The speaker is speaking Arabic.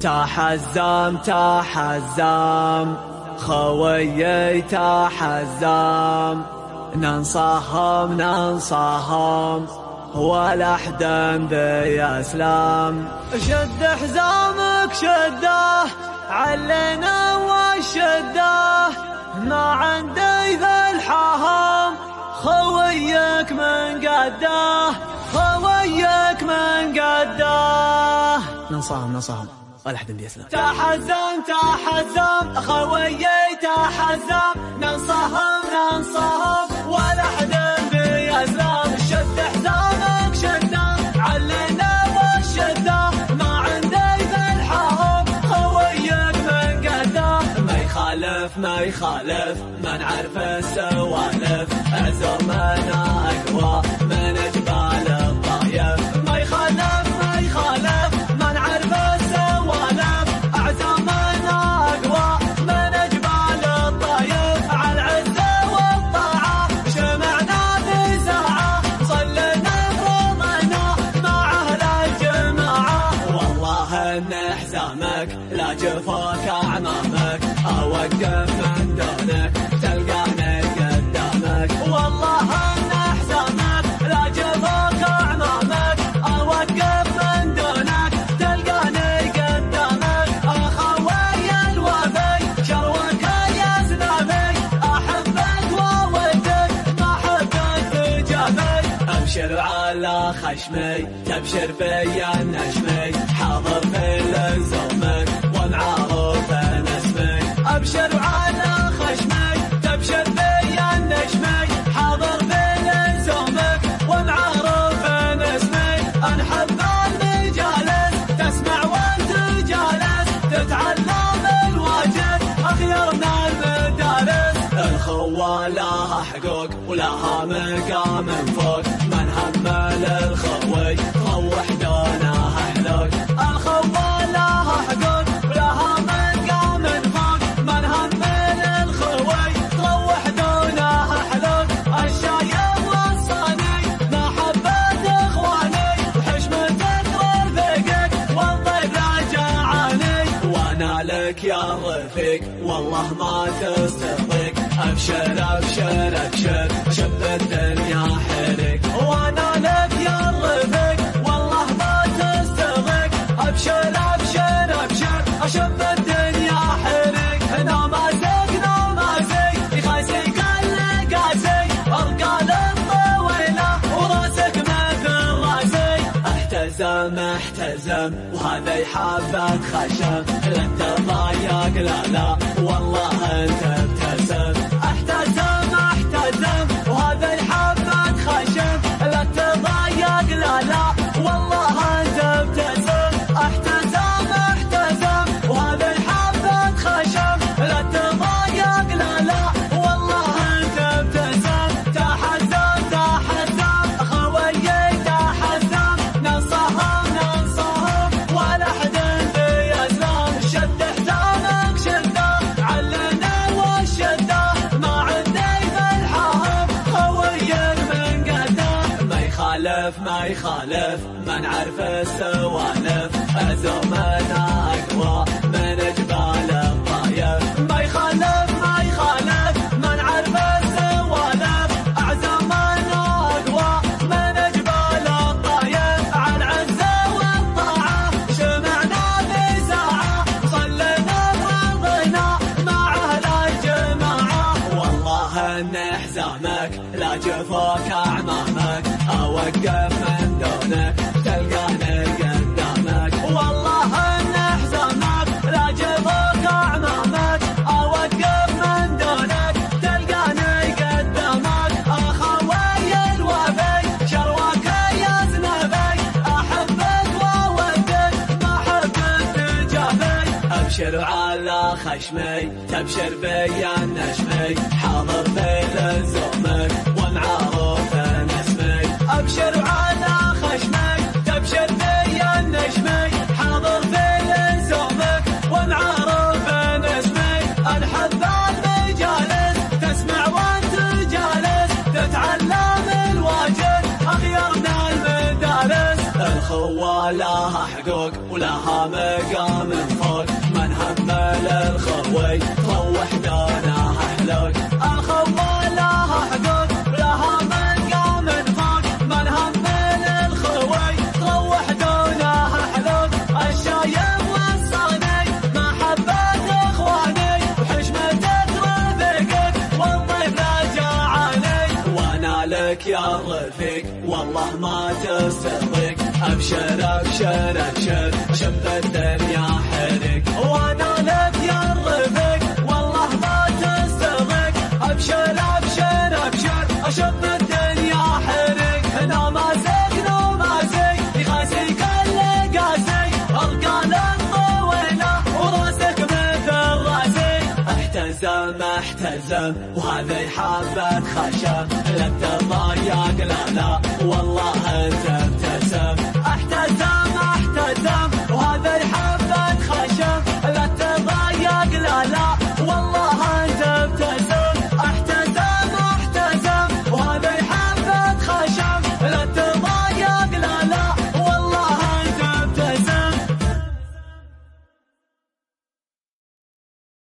تحزم تحزم خويي تحزم ننصهم ننصهم ولا حدا بيسلم شد حزامك شده علينا وشده ما عندي ذا الحهم خويك من قده خويك من قده ننصهم ننصهم ولا حد بيسلم تحزم تحزم خويي تحزم ننصهم ننصهم. ولا حد بيسلم شد حزامك شده علينا وشده ما عندي بالحهم خويك من قده ما يخالف ما يخالف. ما نعرف السوالف. عزومنا أقوى. من جفاك أعمامك أوقف من دونك تلقاني قدامك. والله أن حزامك لا جفاك أعمامك أوقف من دونك تلقاني قدامك. أخوي الوفي شروك يا زنابي أحبك وودك ما حبك تجابي أبشر على خشمي تبشر بيا النشمي حاضر في لزومك لها حقوق ولها مقام فوق. من همل يا رفيق والله ما تصدق أبشر أبشر أبشر. شب الدنيا حرك احتزم احتزم وهذا يحبك خشم. لا تضايق لا لا والله أنت ابتسم. يخالف ما يخالف ما نعرف السوالف. عزومنا أقوى من جبال الطايف. ما يخالف ما يخالف ما نعرف السوالف. اعزامنا أقوى من جبال الطايف. على العزه والطاعة شمعنا في ساعه صلينا فرضنا مع أهل الجماعة. والله ان حزامك لا جفاك أعمامك. اوقف من دونك تلقاني قدامك والله اعمامك اوقف من دونك تلقاني قدامك أخوي الوفي يا زنبي احبك وودك ما حبك تجابي ابشر على خشمي تبشر بيا النشمي حاضر في لزومك ومعروف تبشر على خشمك تبشر في النجمك حاضر في زعمك ونعرف اسمك الحذار المجالس تسمع وانت جالس. تتعلم الواجب اغيرنا المدارس. الخواله لها حقوق ولها مقام فوق. من هم للخوي تروح دونها احلوك الخواله لها حقوق يا رفيق والله ما تصدق أبشر أبشر أبشر. شب الدنيا حرك وهذا يحبك خشم لا تضايق لا لا والله